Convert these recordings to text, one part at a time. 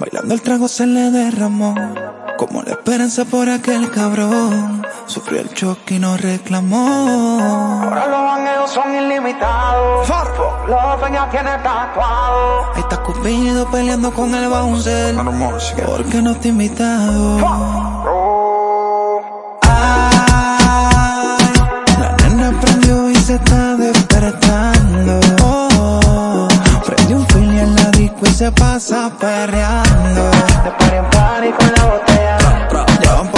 Bailando el trago se le derramó, como la esperanza por aquel cabrón. Sufrió el choque y no reclamó. Ahora los bangueos son ilimitados. Los peñas tiene tatuado. Ahí está Cupido peleando con el bouncer. Porque no te he invitado. Ay, la nena prendió y se está despertando. Prende un fili en la disco y se pasa perreando.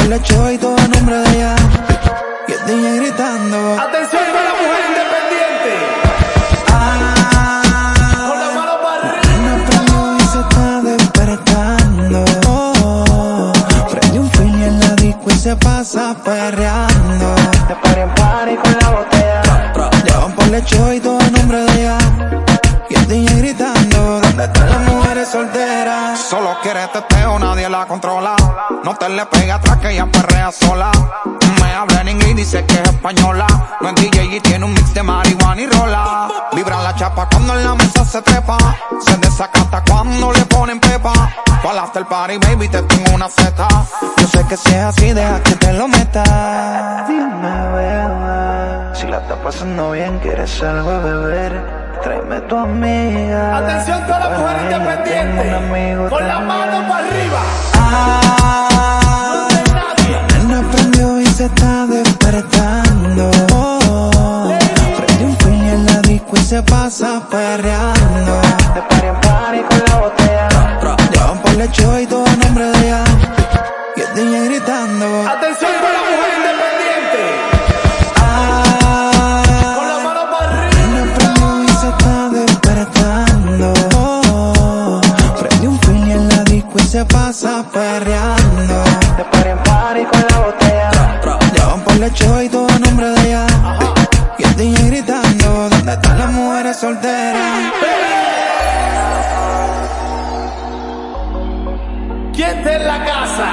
La show y todo a nombre de ella. Y el DJ gritando. Atención con la mujer independiente. Ay, Con la mano para arriba. y se está despertando. Prende un fili en la disco y se pasa perreando. De par en par y con la botella. Llevan por lecho y todo a nombre de ella. Y el DJ gritando, ¿dónde están las mujeres solteras? Solo quiere teteo, nadie la controla. No te le pega atrás que ella perrea sola. Me habla en inglés y dice que es española. No es DJ y tiene un mix de marihuana y rola. Vibra la chapa cuando en la mesa se trepa. Se desacata cuando le ponen pepa. Para after party, baby, te tengo una feta. Yo sé que si es así, deja que te lo meta. Dime, bebé. Si la estás pasando bien, quieres algo beber. Tráeme tu amiga. Atención con la mujer independiente. Con la mano para arriba. Nadie. la nena prendió y se está despertando. Prende un fili en la disco y se pasa perreando. De par en par y con la botella. Llevan por lecho y todo nombre de ella. Y el DJ gritando. Atención con se pasa perreando. De par en par y con la botella. Llevan por lecho y todo a nombre de ella. Y el DJ gritando, ¿dónde están las mujeres solteras? ¿Quién está en la casa?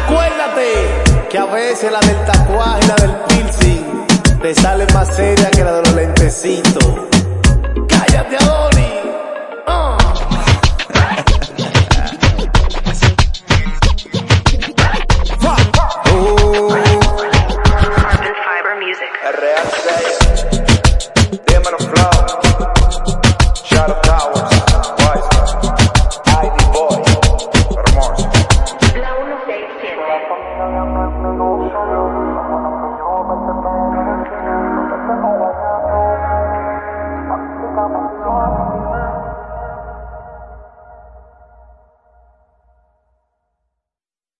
Acuérdate que a veces la del tatuaje y la del piercing te sale más seria que la de los lentecitos. Oh.